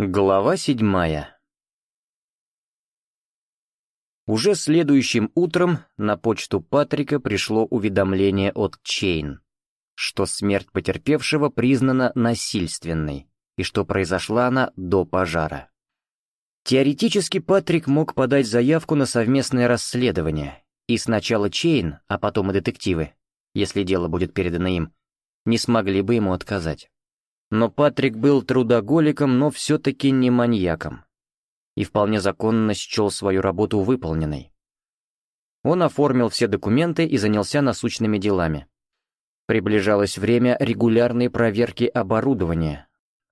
Глава седьмая Уже следующим утром на почту Патрика пришло уведомление от Чейн, что смерть потерпевшего признана насильственной и что произошла она до пожара. Теоретически Патрик мог подать заявку на совместное расследование, и сначала Чейн, а потом и детективы, если дело будет передано им, не смогли бы ему отказать. Но Патрик был трудоголиком, но все-таки не маньяком. И вполне законно счел свою работу выполненной. Он оформил все документы и занялся насущными делами. Приближалось время регулярной проверки оборудования.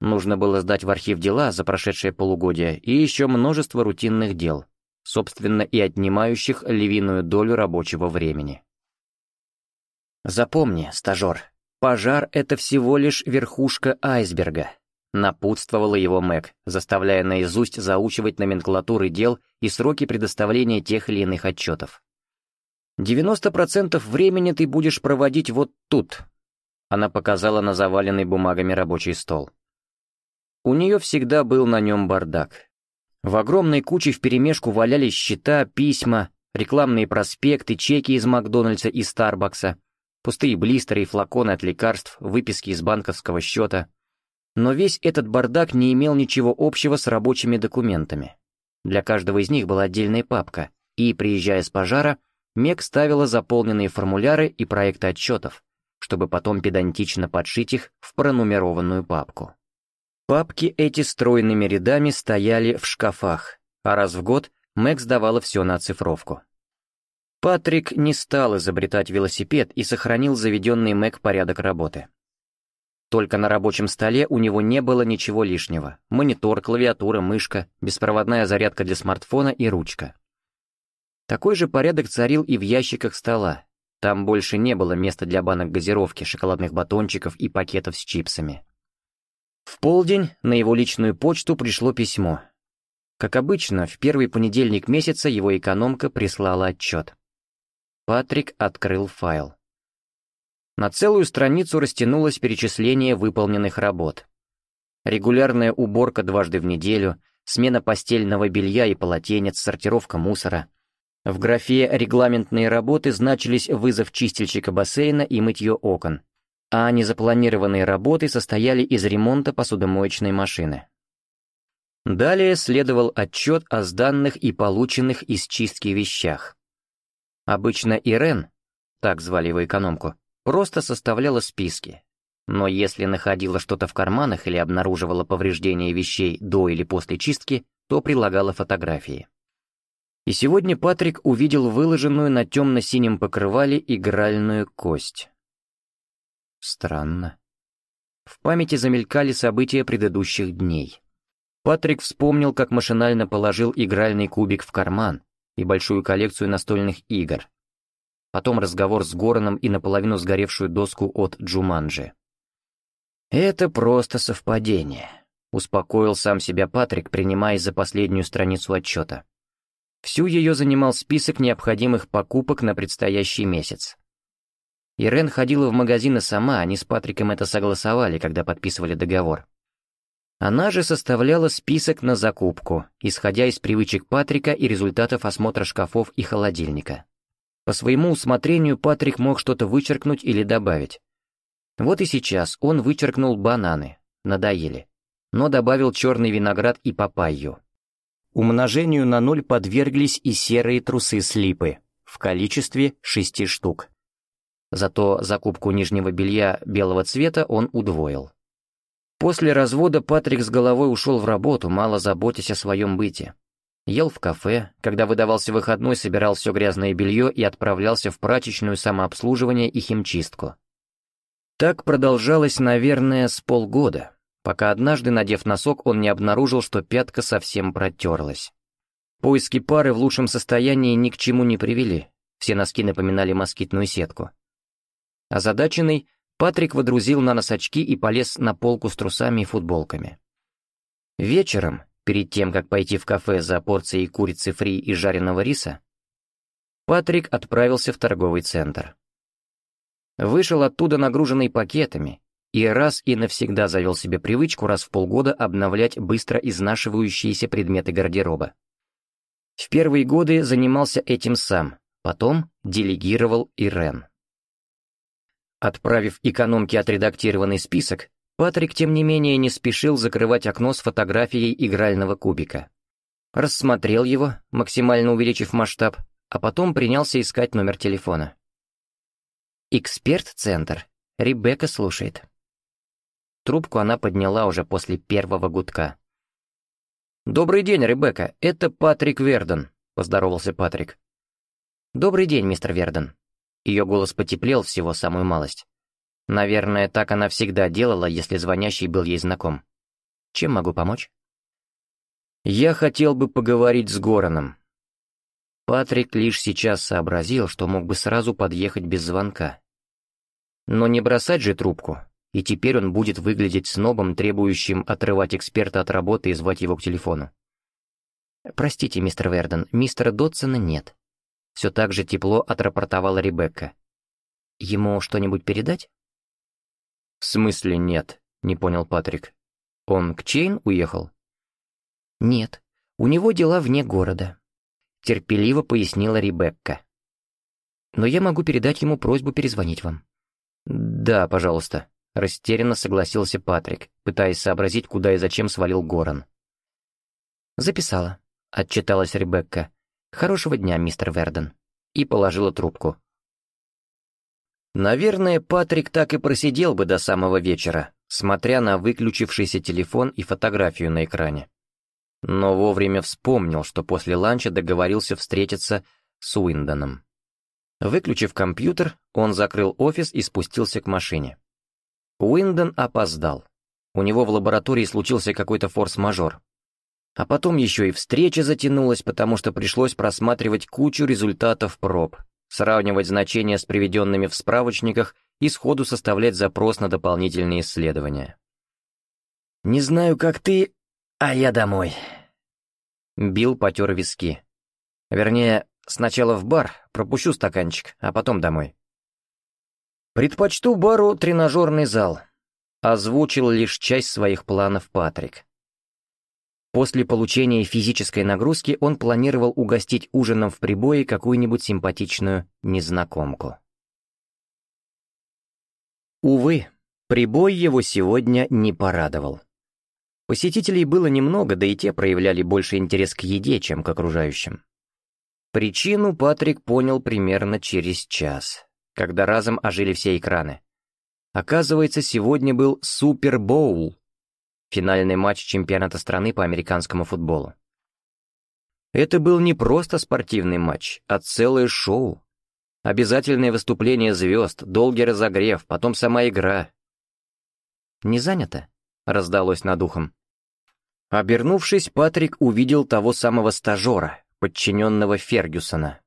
Нужно было сдать в архив дела за прошедшее полугодие и еще множество рутинных дел, собственно и отнимающих львиную долю рабочего времени. Запомни, стажер, «Пожар — это всего лишь верхушка айсберга», — напутствовала его Мэг, заставляя наизусть заучивать номенклатуры дел и сроки предоставления тех или иных отчетов. «90% времени ты будешь проводить вот тут», — она показала на заваленный бумагами рабочий стол. У нее всегда был на нем бардак. В огромной куче вперемешку валялись счета, письма, рекламные проспекты, чеки из Макдональдса и Старбакса — пустые блистеры и флаконы от лекарств, выписки из банковского счета. Но весь этот бардак не имел ничего общего с рабочими документами. Для каждого из них была отдельная папка, и, приезжая с пожара, Мек ставила заполненные формуляры и проекты отчетов, чтобы потом педантично подшить их в пронумерованную папку. Папки эти стройными рядами стояли в шкафах, а раз в год Мэг сдавала все на оцифровку. Патрик не стал изобретать велосипед и сохранил заведенный Мэг порядок работы. Только на рабочем столе у него не было ничего лишнего. Монитор, клавиатура, мышка, беспроводная зарядка для смартфона и ручка. Такой же порядок царил и в ящиках стола. Там больше не было места для банок газировки, шоколадных батончиков и пакетов с чипсами. В полдень на его личную почту пришло письмо. Как обычно, в первый понедельник месяца его экономка прислала отчет. Патрик открыл файл. На целую страницу растянулось перечисление выполненных работ. Регулярная уборка дважды в неделю, смена постельного белья и полотенец, сортировка мусора. В графе «Регламентные работы» значились вызов чистильщика бассейна и мытье окон. А незапланированные работы состояли из ремонта посудомоечной машины. Далее следовал отчет о сданных и полученных из чистки вещах. Обычно Ирен, так звали его экономку, просто составляла списки. Но если находила что-то в карманах или обнаруживала повреждения вещей до или после чистки, то прилагала фотографии. И сегодня Патрик увидел выложенную на темно-синем покрывале игральную кость. Странно. В памяти замелькали события предыдущих дней. Патрик вспомнил, как машинально положил игральный кубик в карман, и большую коллекцию настольных игр. Потом разговор с Гороном и наполовину сгоревшую доску от Джуманджи. «Это просто совпадение», — успокоил сам себя Патрик, принимая за последнюю страницу отчета. Всю ее занимал список необходимых покупок на предстоящий месяц. Ирен ходила в магазины сама, они с Патриком это согласовали, когда подписывали договор. Она же составляла список на закупку, исходя из привычек Патрика и результатов осмотра шкафов и холодильника. По своему усмотрению Патрик мог что-то вычеркнуть или добавить. Вот и сейчас он вычеркнул бананы, надоели, но добавил черный виноград и папайю. Умножению на ноль подверглись и серые трусы слипы в количестве шести штук. Зато закупку нижнего белья белого цвета он удвоил. После развода Патрик с головой ушел в работу, мало заботясь о своем быте. Ел в кафе, когда выдавался выходной, собирал все грязное белье и отправлялся в прачечную самообслуживание и химчистку. Так продолжалось, наверное, с полгода, пока однажды, надев носок, он не обнаружил, что пятка совсем протерлась. Поиски пары в лучшем состоянии ни к чему не привели, все носки напоминали москитную сетку. Озадаченный, Патрик водрузил на нос очки и полез на полку с трусами и футболками. Вечером, перед тем, как пойти в кафе за порцией курицы фри и жареного риса, Патрик отправился в торговый центр. Вышел оттуда нагруженный пакетами и раз и навсегда завел себе привычку раз в полгода обновлять быстро изнашивающиеся предметы гардероба. В первые годы занимался этим сам, потом делегировал Ирен. Отправив экономке отредактированный список, Патрик, тем не менее, не спешил закрывать окно с фотографией игрального кубика. Рассмотрел его, максимально увеличив масштаб, а потом принялся искать номер телефона. «Эксперт-центр. Ребекка слушает». Трубку она подняла уже после первого гудка. «Добрый день, Ребекка. Это Патрик Верден», — поздоровался Патрик. «Добрый день, мистер Верден», ее голос потеплел всего самую малость. Наверное, так она всегда делала, если звонящий был ей знаком. Чем могу помочь? Я хотел бы поговорить с Гороном. Патрик лишь сейчас сообразил, что мог бы сразу подъехать без звонка. Но не бросать же трубку, и теперь он будет выглядеть снобом, требующим отрывать эксперта от работы и звать его к телефону. «Простите, мистер Верден, мистера Дотсона нет. Все так же тепло отрапортовала Ребекка. «Ему что-нибудь передать?» «В смысле нет?» — не понял Патрик. «Он к Чейн уехал?» «Нет, у него дела вне города», — терпеливо пояснила Ребекка. «Но я могу передать ему просьбу перезвонить вам». «Да, пожалуйста», — растерянно согласился Патрик, пытаясь сообразить, куда и зачем свалил Горан. «Записала», — отчиталась Ребекка. «Хорошего дня, мистер Верден», и положила трубку. Наверное, Патрик так и просидел бы до самого вечера, смотря на выключившийся телефон и фотографию на экране. Но вовремя вспомнил, что после ланча договорился встретиться с Уиндоном. Выключив компьютер, он закрыл офис и спустился к машине. Уиндон опоздал. У него в лаборатории случился какой-то форс-мажор. А потом еще и встреча затянулась, потому что пришлось просматривать кучу результатов проб, сравнивать значения с приведенными в справочниках и сходу составлять запрос на дополнительные исследования. «Не знаю, как ты, а я домой». Билл потер виски. Вернее, сначала в бар, пропущу стаканчик, а потом домой. «Предпочту бару тренажерный зал», — озвучил лишь часть своих планов Патрик. После получения физической нагрузки он планировал угостить ужином в прибое какую-нибудь симпатичную незнакомку. Увы, прибой его сегодня не порадовал. Посетителей было немного, да и те проявляли больше интерес к еде, чем к окружающим. Причину Патрик понял примерно через час, когда разом ожили все экраны. Оказывается, сегодня был Супербоул, финальный матч чемпионата страны по американскому футболу. Это был не просто спортивный матч, а целое шоу. Обязательное выступление звезд, долгий разогрев, потом сама игра. «Не занято?» — раздалось над ухом. Обернувшись, Патрик увидел того самого стажера, подчиненного Фергюсона.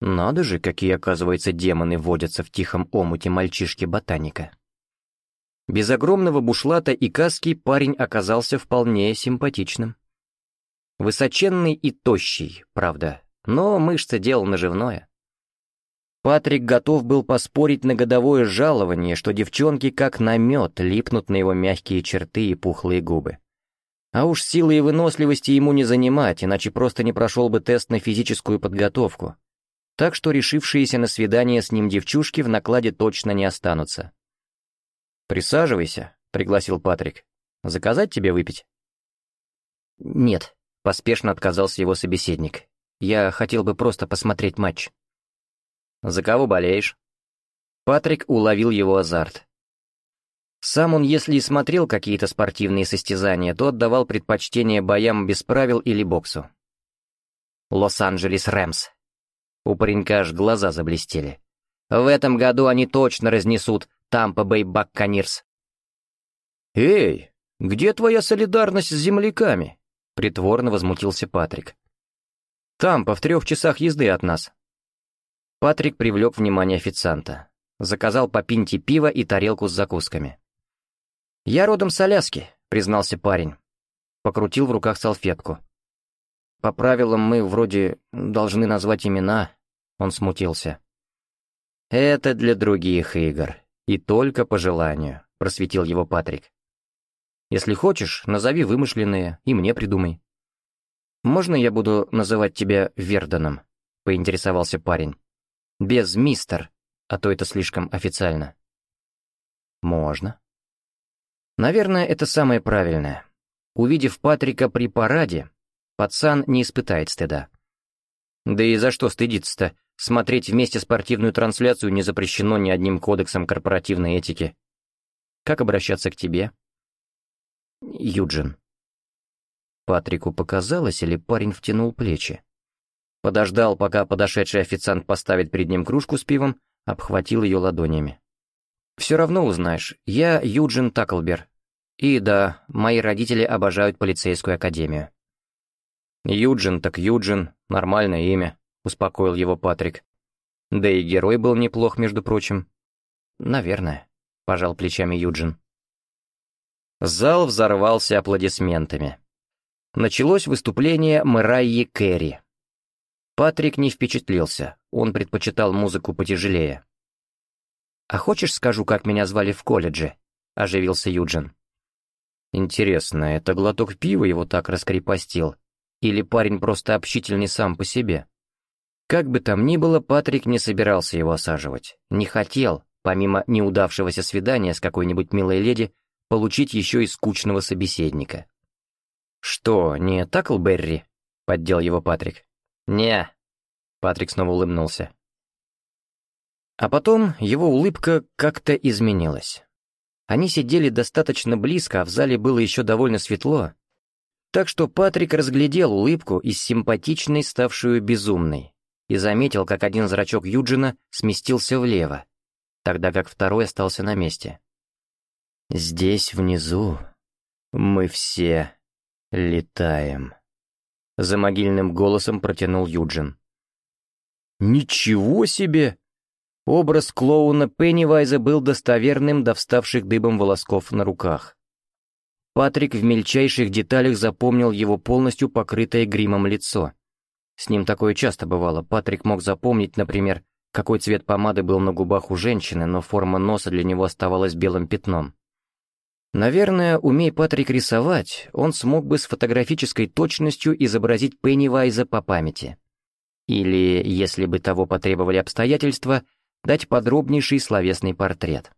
Надо же, какие, оказывается, демоны водятся в тихом омуте мальчишки-ботаника. Без огромного бушлата и каски парень оказался вполне симпатичным. Высоченный и тощий, правда, но мышца дело наживное. Патрик готов был поспорить на годовое жалование, что девчонки как на намет липнут на его мягкие черты и пухлые губы. А уж силы и выносливости ему не занимать, иначе просто не прошел бы тест на физическую подготовку. Так что решившиеся на свидание с ним девчушки в накладе точно не останутся. «Присаживайся», — пригласил Патрик. «Заказать тебе выпить?» «Нет», — поспешно отказался его собеседник. «Я хотел бы просто посмотреть матч». «За кого болеешь?» Патрик уловил его азарт. Сам он, если и смотрел какие-то спортивные состязания, то отдавал предпочтение боям без правил или боксу. «Лос-Анджелес Рэмс». У паренька аж глаза заблестели. «В этом году они точно разнесут Тампа Бэй Бакканирс. «Эй, где твоя солидарность с земляками?» — притворно возмутился Патрик. «Тампа в трех часах езды от нас». Патрик привлек внимание официанта. Заказал по пинте пива и тарелку с закусками. «Я родом с Аляски», — признался парень. Покрутил в руках салфетку. «По правилам мы вроде должны назвать имена», — он смутился. «Это для других игр», «И только по желанию», — просветил его Патрик. «Если хочешь, назови вымышленные и мне придумай». «Можно я буду называть тебя Верданом? — поинтересовался парень. «Без мистер, а то это слишком официально». «Можно». «Наверное, это самое правильное. Увидев Патрика при параде, пацан не испытает стыда». «Да и за что стыдиться-то? Смотреть вместе спортивную трансляцию не запрещено ни одним кодексом корпоративной этики. Как обращаться к тебе? Юджин. Патрику показалось, или парень втянул плечи. Подождал, пока подошедший официант поставит перед ним кружку с пивом, обхватил ее ладонями. «Все равно узнаешь. Я Юджин Таклбер. И да, мои родители обожают полицейскую академию». «Юджин так Юджин, нормальное имя. — успокоил его Патрик. «Да и герой был неплох, между прочим». «Наверное», — пожал плечами Юджин. Зал взорвался аплодисментами. Началось выступление Мэрайи Керри. Патрик не впечатлился, он предпочитал музыку потяжелее. «А хочешь, скажу, как меня звали в колледже?» — оживился Юджин. «Интересно, это глоток пива его так раскрепостил? Или парень просто общительный сам по себе?» Как бы там ни было, Патрик не собирался его осаживать. Не хотел, помимо неудавшегося свидания с какой-нибудь милой леди, получить еще и скучного собеседника. «Что, не Таклберри?» — поддел его Патрик. «Не». Патрик снова улыбнулся. А потом его улыбка как-то изменилась. Они сидели достаточно близко, а в зале было еще довольно светло. Так что Патрик разглядел улыбку из симпатичной, ставшую безумной и заметил, как один зрачок Юджина сместился влево, тогда как второй остался на месте. «Здесь, внизу, мы все летаем», — за могильным голосом протянул Юджин. «Ничего себе!» Образ клоуна Пеннивайза был достоверным до вставших дыбом волосков на руках. Патрик в мельчайших деталях запомнил его полностью покрытое гримом лицо — с ним такое часто бывало. Патрик мог запомнить, например, какой цвет помады был на губах у женщины, но форма носа для него оставалась белым пятном. Наверное, умей Патрик рисовать, он смог бы с фотографической точностью изобразить Пеннивайза по памяти. Или, если бы того потребовали обстоятельства, дать подробнейший словесный портрет.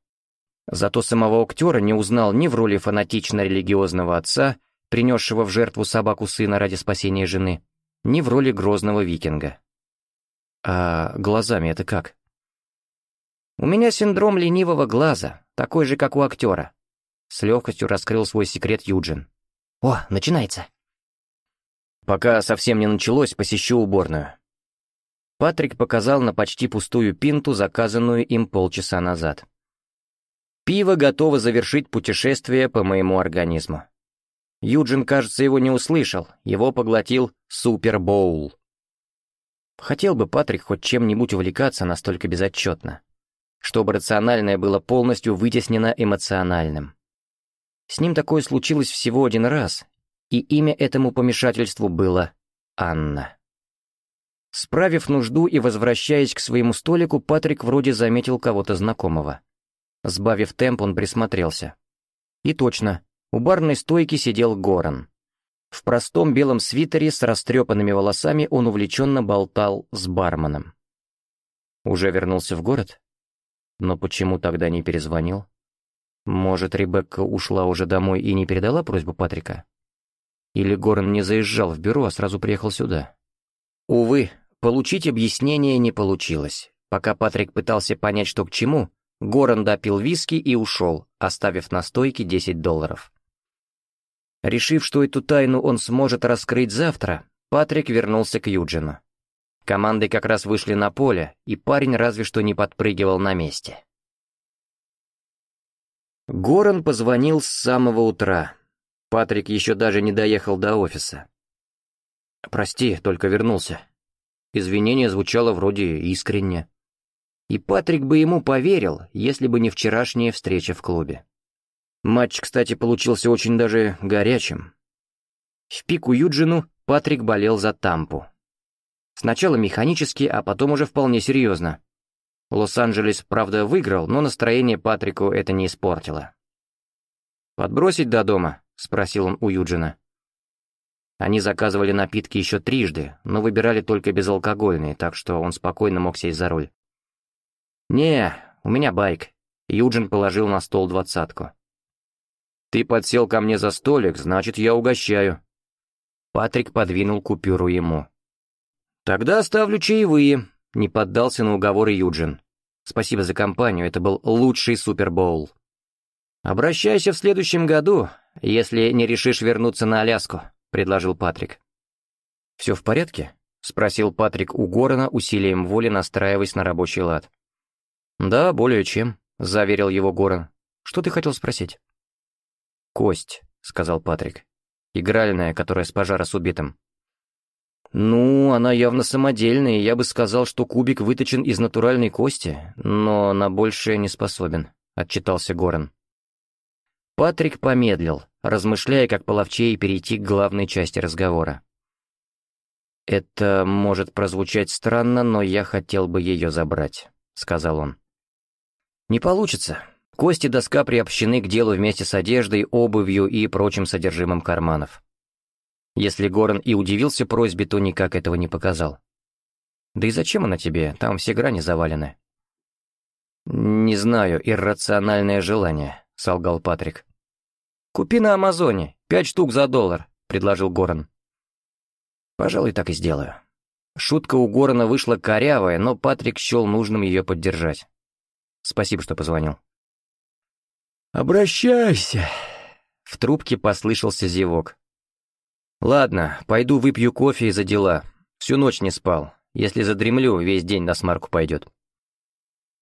Зато самого актера не узнал ни в роли фанатично-религиозного отца, принесшего в жертву собаку сына ради спасения жены, не в роли грозного викинга. А глазами это как? У меня синдром ленивого глаза, такой же, как у актера. С легкостью раскрыл свой секрет Юджин. О, начинается. Пока совсем не началось, посещу уборную. Патрик показал на почти пустую пинту, заказанную им полчаса назад. Пиво готово завершить путешествие по моему организму. Юджин, кажется, его не услышал, его поглотил Супербоул. Хотел бы Патрик хоть чем-нибудь увлекаться настолько безотчетно, чтобы рациональное было полностью вытеснено эмоциональным. С ним такое случилось всего один раз, и имя этому помешательству было Анна. Справив нужду и возвращаясь к своему столику, Патрик вроде заметил кого-то знакомого. Сбавив темп, он присмотрелся. И точно, у барной стойки сидел Горан. В простом белом свитере с растрепанными волосами он увлеченно болтал с барменом. Уже вернулся в город? Но почему тогда не перезвонил? Может, Ребекка ушла уже домой и не передала просьбу Патрика? Или Горн не заезжал в бюро, а сразу приехал сюда? Увы, получить объяснение не получилось. Пока Патрик пытался понять, что к чему, Горн допил виски и ушел, оставив на стойке 10 долларов. Решив, что эту тайну он сможет раскрыть завтра, Патрик вернулся к Юджину. Команды как раз вышли на поле, и парень разве что не подпрыгивал на месте. Горан позвонил с самого утра. Патрик еще даже не доехал до офиса. «Прости, только вернулся». Извинение звучало вроде искренне. И Патрик бы ему поверил, если бы не вчерашняя встреча в клубе. Матч, кстати, получился очень даже горячим. В пику Юджину Патрик болел за Тампу. Сначала механически, а потом уже вполне серьезно. Лос-Анджелес, правда, выиграл, но настроение Патрику это не испортило. «Подбросить до дома?» — спросил он у Юджина. Они заказывали напитки еще трижды, но выбирали только безалкогольные, так что он спокойно мог сесть за руль. «Не, у меня байк». Юджин положил на стол двадцатку. Ты подсел ко мне за столик, значит, я угощаю». Патрик подвинул купюру ему. «Тогда оставлю чаевые», — не поддался на уговоры Юджин. «Спасибо за компанию, это был лучший Супербоул». «Обращайся в следующем году, если не решишь вернуться на Аляску», — предложил Патрик. «Все в порядке?» — спросил Патрик у Горана, усилием воли настраиваясь на рабочий лад. «Да, более чем», — заверил его Горан. «Что ты хотел спросить?» «Кость», — сказал Патрик. «Игральная, которая с пожара с убитым». «Ну, она явно самодельная, я бы сказал, что кубик выточен из натуральной кости, но на большее не способен», — отчитался Горан. Патрик помедлил, размышляя, как половчей перейти к главной части разговора. «Это может прозвучать странно, но я хотел бы ее забрать», — сказал он. «Не получится. Кости доска приобщены к делу вместе с одеждой, обувью и прочим содержимым карманов. Если Горан и удивился просьбе, то никак этого не показал. «Да и зачем она тебе? Там все грани завалены». «Не знаю, иррациональное желание», — солгал Патрик. «Купи на Амазоне, пять штук за доллар», — предложил Горан. «Пожалуй, так и сделаю». Шутка у Горана вышла корявая, но Патрик счел нужным ее поддержать. «Спасибо, что позвонил». «Обращайся!» В трубке послышался зевок. «Ладно, пойду выпью кофе из-за дела. Всю ночь не спал. Если задремлю, весь день на смарку пойдет».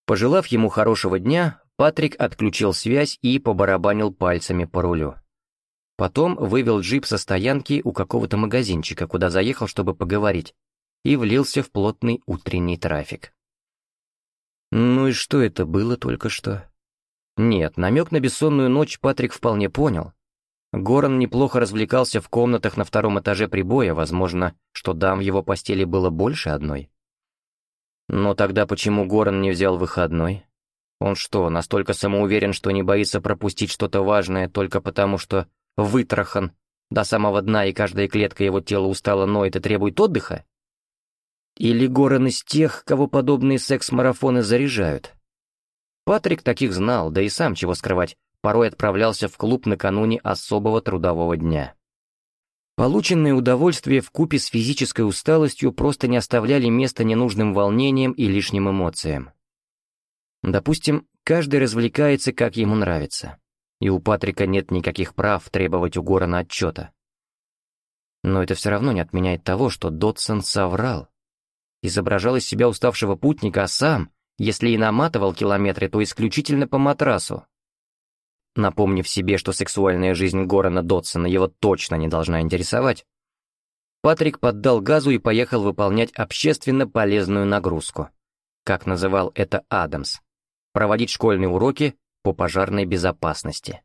Пожелав ему хорошего дня, Патрик отключил связь и побарабанил пальцами по рулю. Потом вывел джип со стоянки у какого-то магазинчика, куда заехал, чтобы поговорить, и влился в плотный утренний трафик. Ну и что это было только что? Нет, намек на бессонную ночь Патрик вполне понял. Горан неплохо развлекался в комнатах на втором этаже прибоя, возможно, что дам в его постели было больше одной. Но тогда почему Горан не взял выходной? Он что, настолько самоуверен, что не боится пропустить что-то важное только потому, что вытрахан до самого дна и каждая клетка его тела устала Но это требует отдыха? Или Горан из тех, кого подобные секс-марафоны заряжают? Патрик таких знал, да и сам чего скрывать, порой отправлялся в клуб накануне особого трудового дня. Полученные удовольствия купе с физической усталостью просто не оставляли места ненужным волнениям и лишним эмоциям. Допустим, каждый развлекается, как ему нравится, и у Патрика нет никаких прав требовать у Горана отчета. Но это все равно не отменяет того, что Дотсон соврал. Изображал из себя уставшего путника, а сам если и наматывал километры, то исключительно по матрасу. Напомнив себе, что сексуальная жизнь Горана Дотсона его точно не должна интересовать, Патрик поддал газу и поехал выполнять общественно полезную нагрузку, как называл это Адамс, проводить школьные уроки по пожарной безопасности.